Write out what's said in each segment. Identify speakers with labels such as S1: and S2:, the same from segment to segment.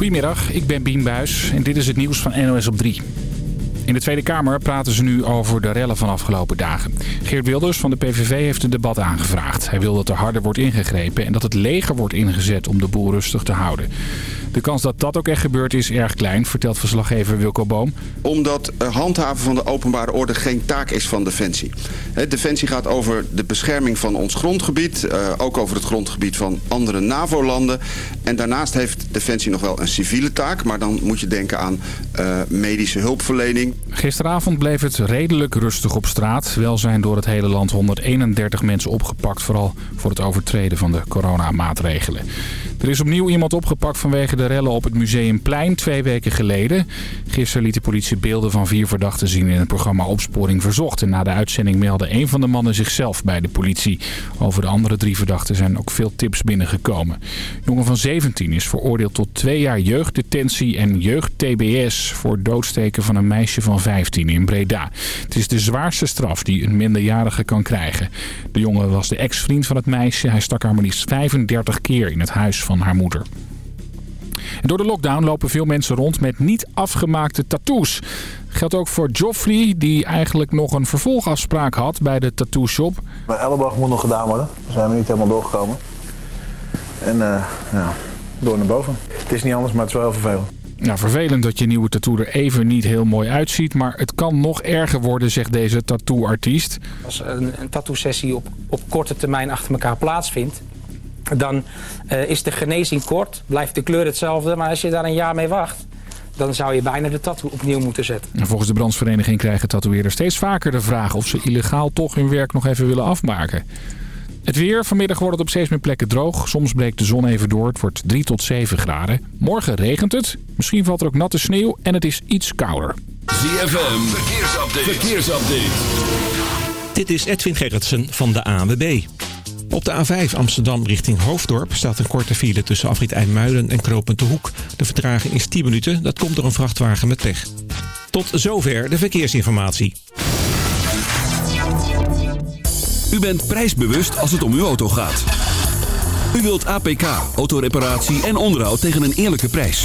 S1: Goedemiddag, ik ben Bien Buis en dit is het nieuws van NOS op 3. In de Tweede Kamer praten ze nu over de rellen van afgelopen dagen. Geert Wilders van de PVV heeft een debat aangevraagd. Hij wil dat er harder wordt ingegrepen en dat het leger wordt ingezet om de boel rustig te houden. De kans dat dat ook echt gebeurt is erg klein, vertelt verslaggever Wilco Boom.
S2: Omdat handhaven van de openbare orde geen taak is van Defensie. Defensie gaat over de bescherming van ons grondgebied. Eh, ook over het grondgebied van andere NAVO-landen. En daarnaast heeft Defensie nog wel een civiele taak. Maar dan moet je denken aan uh, medische hulpverlening.
S1: Gisteravond bleef het redelijk rustig op straat. Wel zijn door het hele land 131 mensen opgepakt. Vooral voor het overtreden van de coronamaatregelen. Er is opnieuw iemand opgepakt vanwege de rellen op het Museumplein twee weken geleden. Gisteren liet de politie beelden van vier verdachten zien in het programma Opsporing Verzocht. En na de uitzending meldde een van de mannen zichzelf bij de politie. Over de andere drie verdachten zijn ook veel tips binnengekomen. jongen van 17 is veroordeeld tot twee jaar jeugddetentie en jeugd-TBS... voor doodsteken van een meisje van 15 in Breda. Het is de zwaarste straf die een minderjarige kan krijgen. De jongen was de ex-vriend van het meisje. Hij stak haar maar liefst 35 keer in het huis haar moeder. En door de lockdown lopen veel mensen rond met niet afgemaakte tattoos. Geldt ook voor Joffrey, die eigenlijk nog een vervolgafspraak had bij de tattoo shop.
S3: Mijn elleboog moet nog gedaan worden. Daar zijn we niet helemaal doorgekomen. En uh, ja, door naar boven. Het is niet anders, maar het is wel heel vervelend.
S1: Nou, vervelend dat je nieuwe tattoo er even niet heel mooi uitziet. Maar het kan nog erger worden, zegt deze tattoo-artiest.
S4: Als een, een tattoo-sessie op, op korte termijn achter elkaar plaatsvindt dan uh, is de genezing kort, blijft de kleur hetzelfde. Maar als je daar een jaar mee wacht, dan zou je bijna de tattoo opnieuw moeten zetten.
S1: En volgens de brandsvereniging krijgen tatoeëerders steeds vaker de vraag... of ze illegaal toch hun werk nog even willen afmaken. Het weer. Vanmiddag wordt het op steeds meer plekken droog. Soms breekt de zon even door. Het wordt 3 tot 7 graden. Morgen regent het. Misschien valt er ook natte sneeuw en het is iets kouder.
S5: ZFM. Verkeersupdate. Verkeersupdate.
S6: Dit is Edwin Gerritsen van de ANWB. Op de A5 Amsterdam richting Hoofddorp staat een korte file tussen afrit IJmuiden en Knopend de Hoek. De vertraging is 10 minuten, dat komt door een vrachtwagen met pech. Tot zover de verkeersinformatie.
S5: U bent prijsbewust als het om uw auto gaat. U wilt APK, autoreparatie en onderhoud tegen een eerlijke prijs.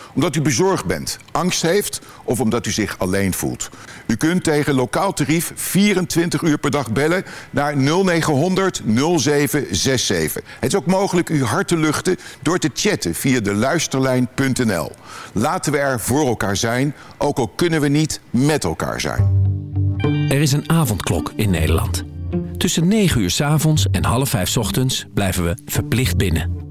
S7: omdat u bezorgd bent, angst heeft of omdat u zich alleen voelt. U kunt tegen lokaal tarief 24 uur per dag bellen naar 0900 0767. Het is ook mogelijk uw hart te luchten door te chatten via de luisterlijn.nl. Laten we er voor elkaar zijn, ook al kunnen we niet met elkaar zijn.
S8: Er is een avondklok in Nederland. Tussen 9 uur s avonds en half 5 s ochtends blijven we verplicht binnen.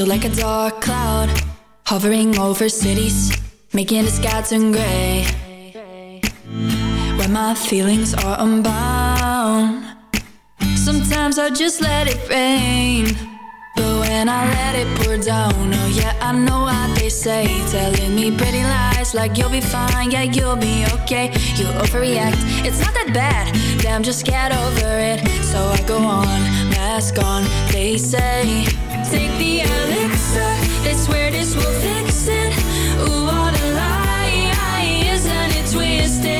S9: Feel like a dark cloud Hovering over cities Making the sky turn grey When my feelings are unbound. Sometimes I just let it rain. But when I let it pour down Oh yeah, I know what they say Telling me pretty lies like you'll be fine Yeah, you'll be okay. You overreact, it's not that bad. Damn, just get over it. So I go on, mask on. They say Take the elixir. They swear this will fix it. Ooh, what a lie Isn't it twisted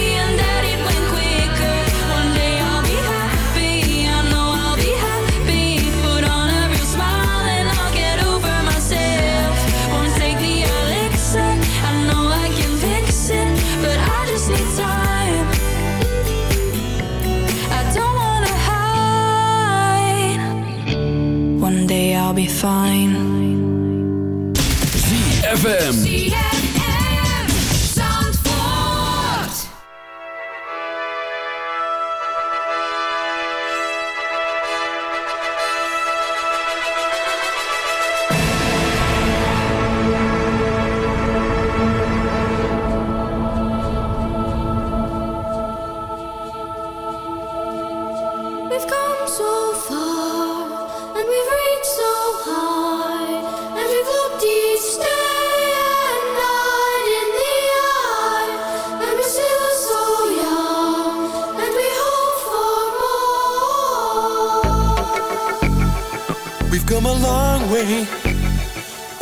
S9: I'll be fine.
S10: ZFM.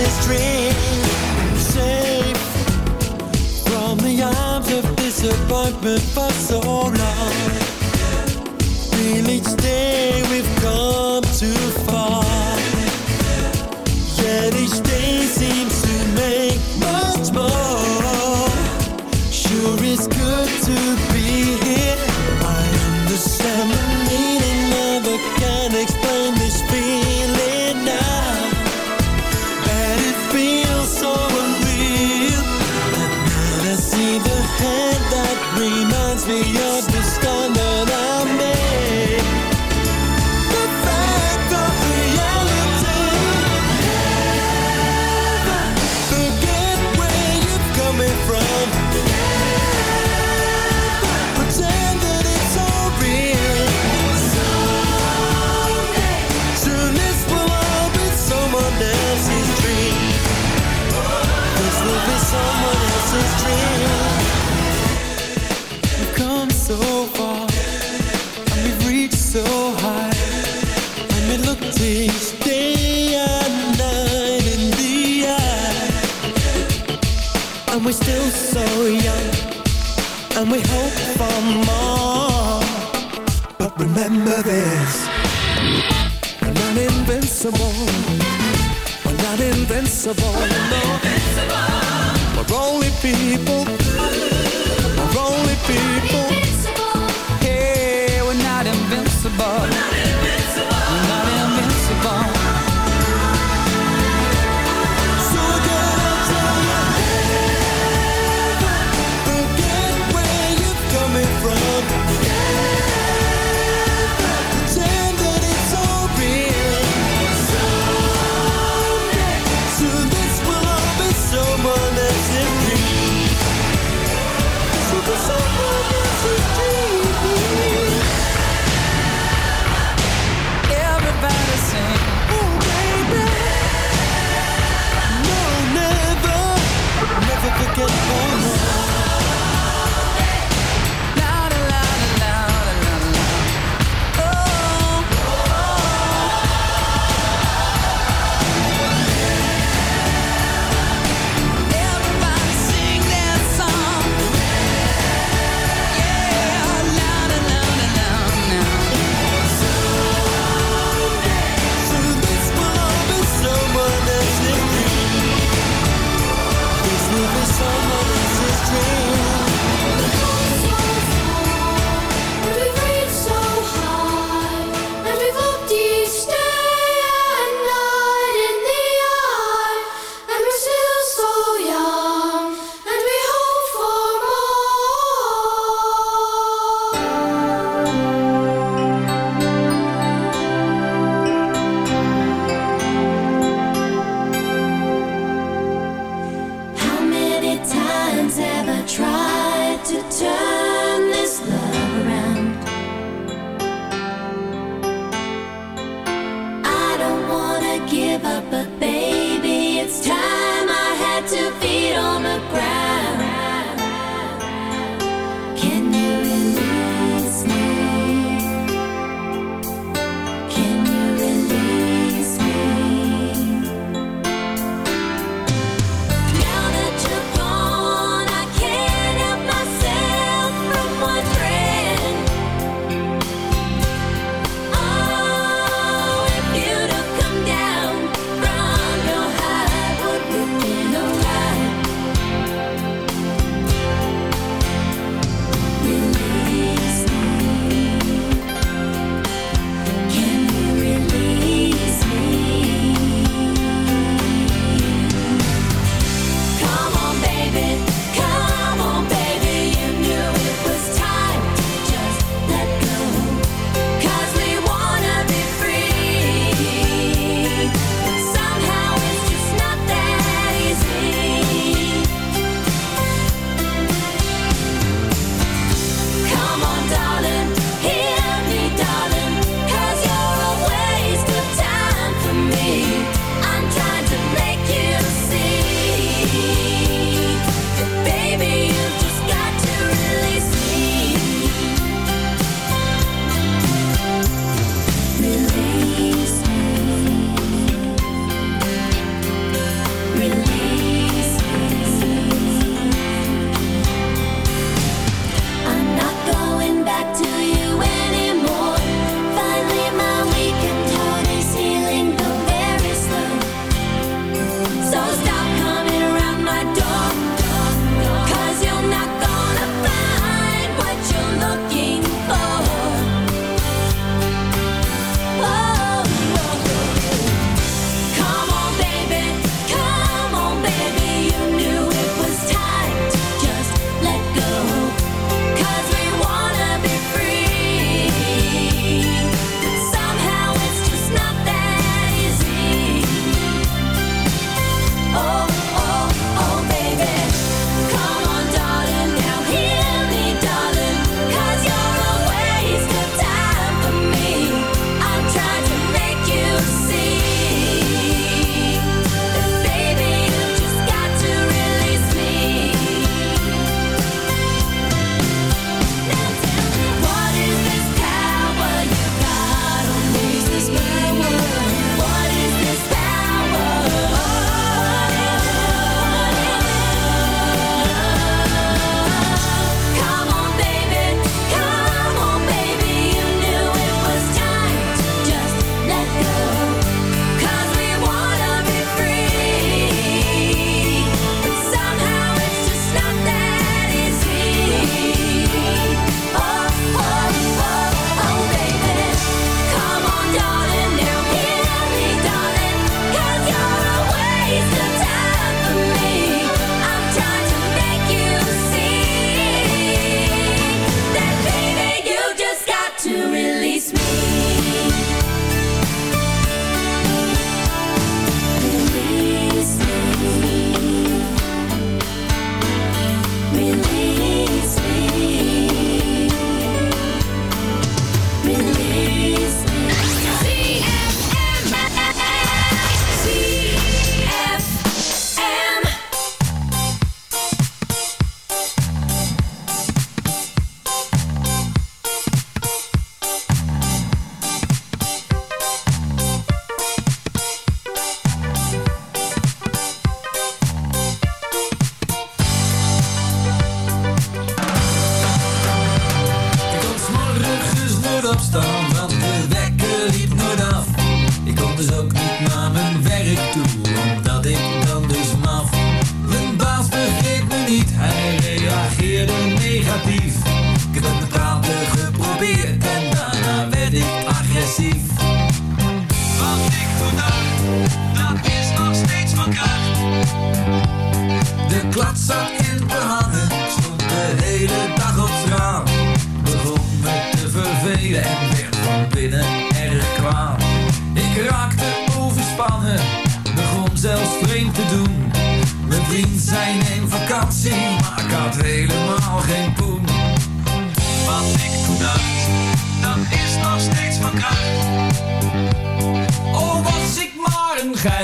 S11: his dream. Safe from the arms of disappointment for so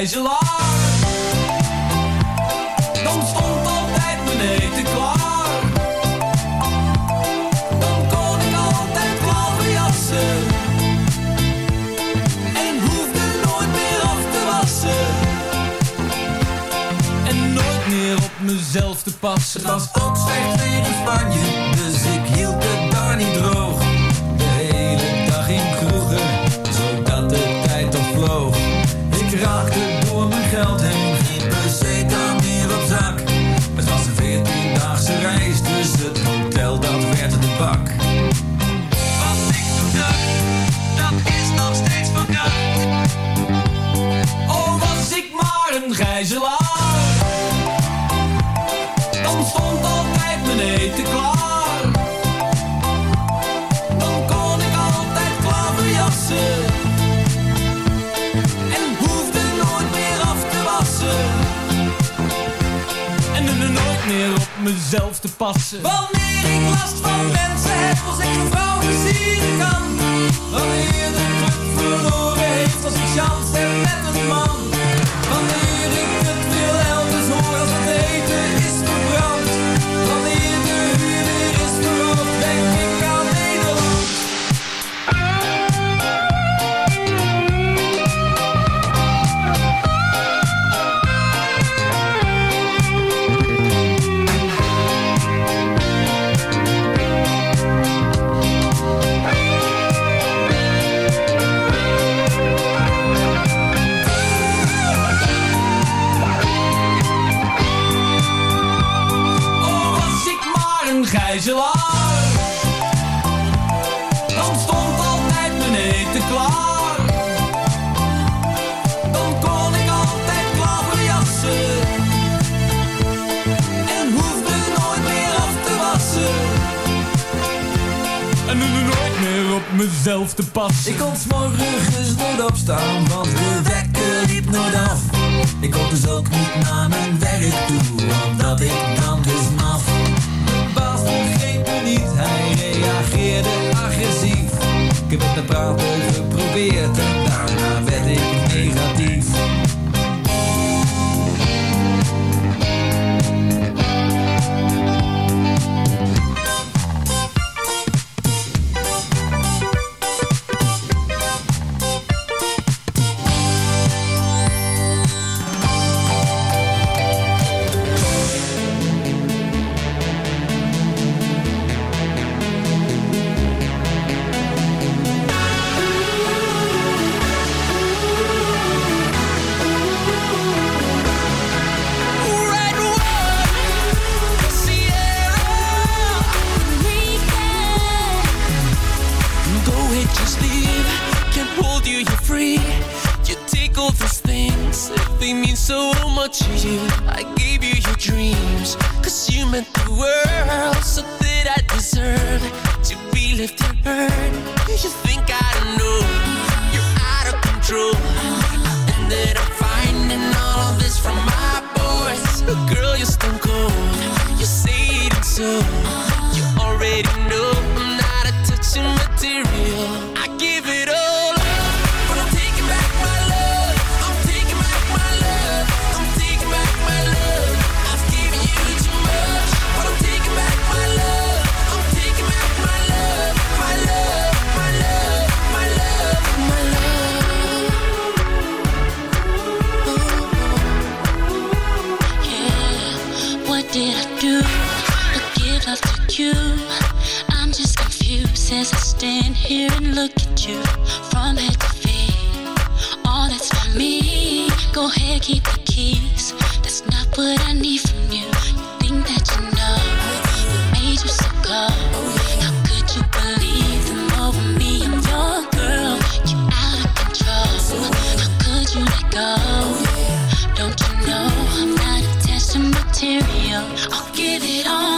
S12: een gijzelaar. Passen. Wanneer ik last van mensen heb, als ik een vrouw versieren kan. Wanneer de club verloren heeft, als ik chance heb met een man.
S13: All these things, they mean so much to you. I gave you your dreams, cause you meant the world. So that I deserve to be left and hurt. You think I don't know, you're out of control. I ended up finding all of this from my boys. Girl, you're stone cold. You say it so. You already know I'm not a touching material. I give it you. I'm
S14: just confused as I stand here and look at you from head to feet. All that's for me. Go ahead, keep the keys. That's not what I need from you. You think that you know what made you so cold?
S15: How could you believe them over me? I'm your girl. You
S16: out of control. How could you let go? Don't you know I'm not material? I'll
S10: give it all.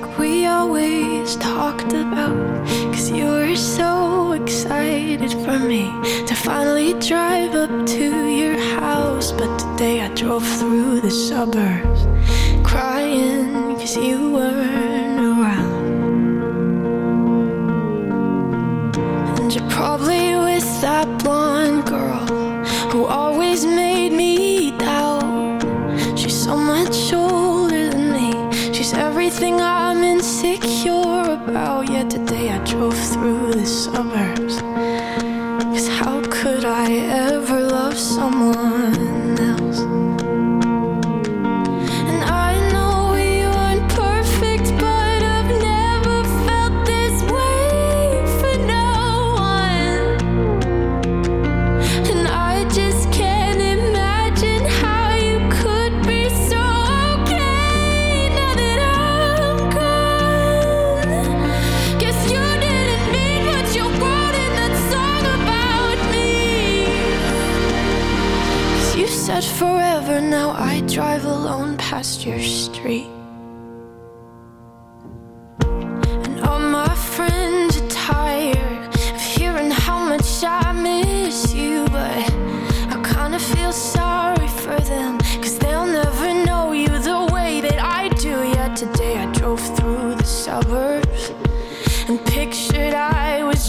S10: like we always talked about. Cause you were so excited for me to finally drive up to your house. But today I drove through the suburbs crying cause you were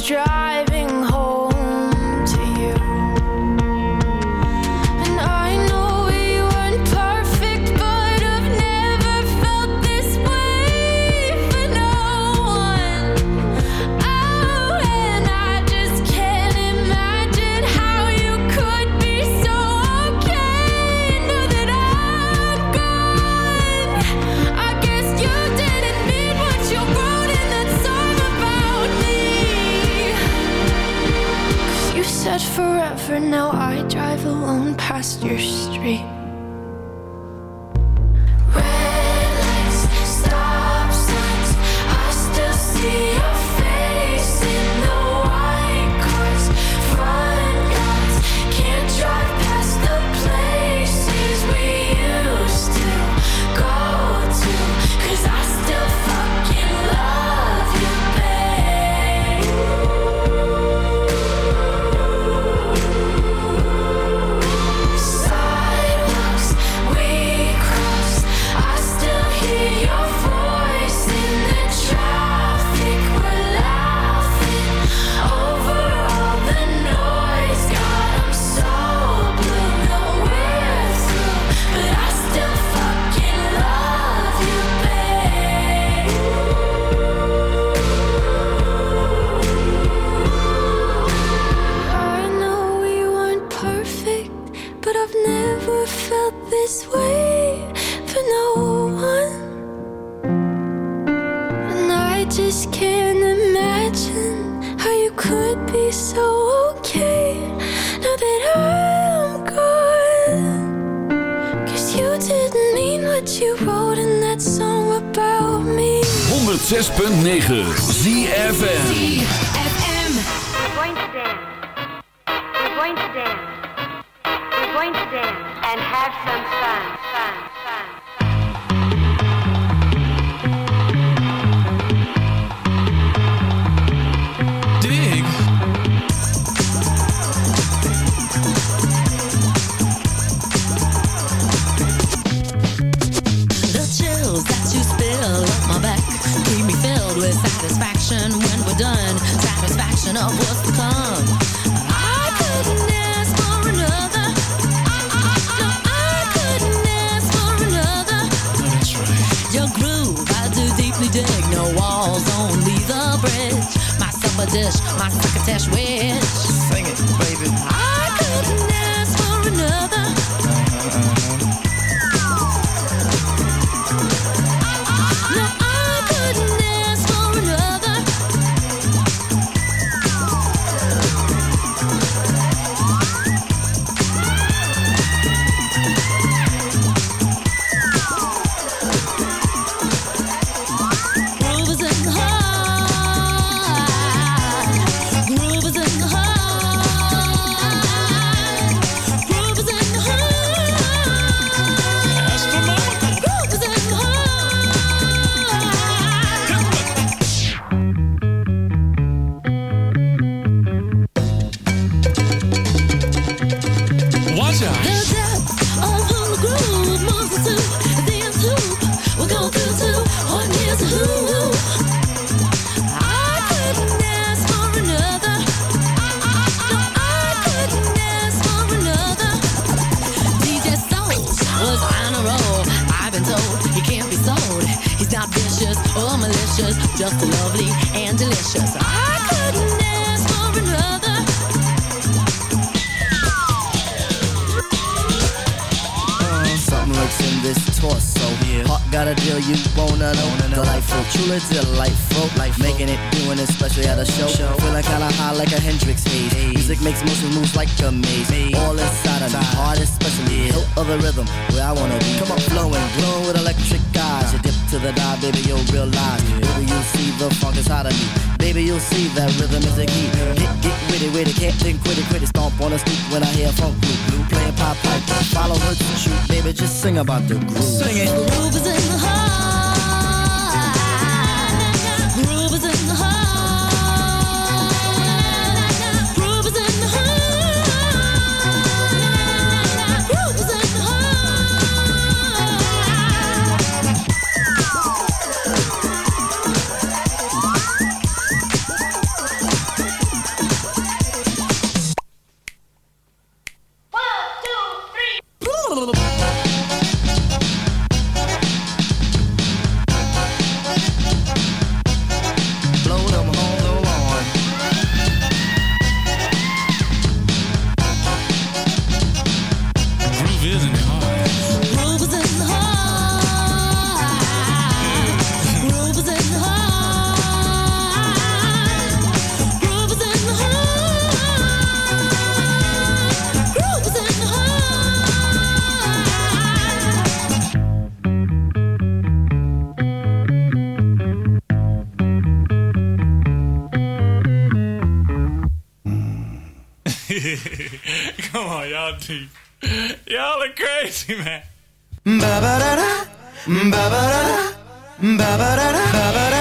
S10: try you wrote in that song about me.
S5: 106.9 ZFM ZFM
S17: We're going to dance. We're going to dance. We're going to dance And have some fun, fun.
S18: overdone. Satisfaction of what's to come. I couldn't ask for another. I couldn't ask for another. Your groove, do deeply dig. No walls, only the bridge. My supper dish, my crocketesh wish.
S9: Just lovely and delicious. I couldn't ask for another.
S19: Uh, something lurks in this torso. Heart got a deal you wanna know. Delightful, truly delightful. Life making it, doing it, especially at a show. Feeling kinda high like a Hendrix haze. Music makes motion moves like a maze. All inside of me, heart especially. Hilt of the rhythm, where I wanna be. Come on, flowing, glowing with electric eyes. Uh. You dip to the dive, baby, you'll realize. Baby, you'll see the funk inside of me. Baby, you'll see that rhythm is a key. Get, get witty, witty, can't think, quit it, quit it. Stomp on the street when I hear funk blue, blue playing pop pipe. Follow her to shoot, baby, just sing about the groove. Sing it.
S9: The groove is in the heart.
S18: Y'all are crazy, man.
S20: Ba-ba-da-da, ba-ba-da-da, ba-ba-da-da, ba-ba-da-da.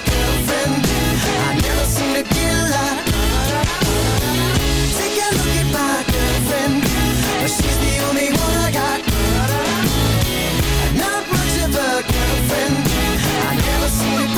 S20: girlfriend. But she's the only one I never seem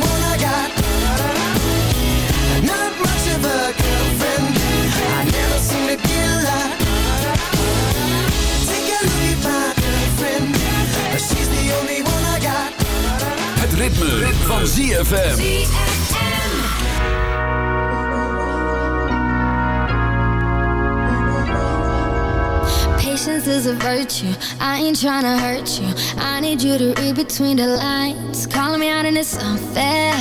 S5: Het ritme, van ZFM.
S9: Patience is a virtue. I ain't trying to hurt you. I need you to read between the lines. Calling me out and it's unfair.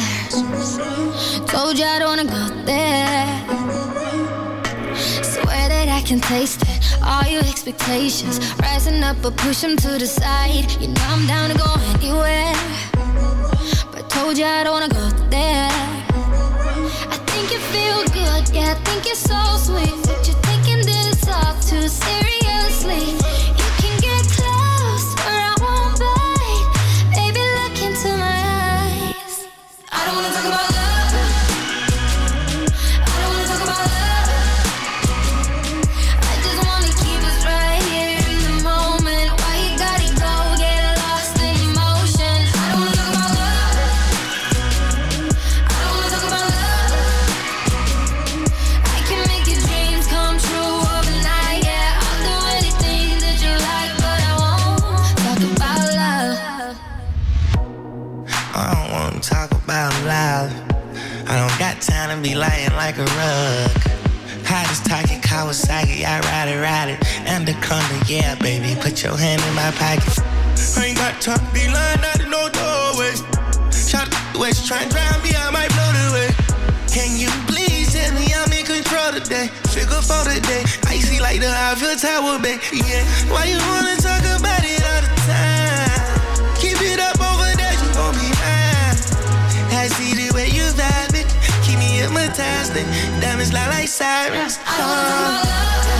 S9: Told you I don't wanna go there. Swear that I can taste it. All your expectations rising up, but push them to the side. You know I'm down to go anywhere. Told you I don't wanna go there. I think you feel good, yeah, I think you're so sweet. But you're taking this all too seriously. I
S21: ride it, ride it. Anaconda, yeah, baby, put your hand in my pocket. I ain't got time to be lying out in no doorway. Shot the she try and drown me, I might blow the way. Can you please tell me I'm in control today? Figure for today. Icy like the Eiffel Tower, babe. Yeah. Why you wanna talk about it all the time? Keep it up over there, you gon' be mine. I see the way you vibe it. Keep me hypnotized. Diamonds lie like sirens.
S9: I about love.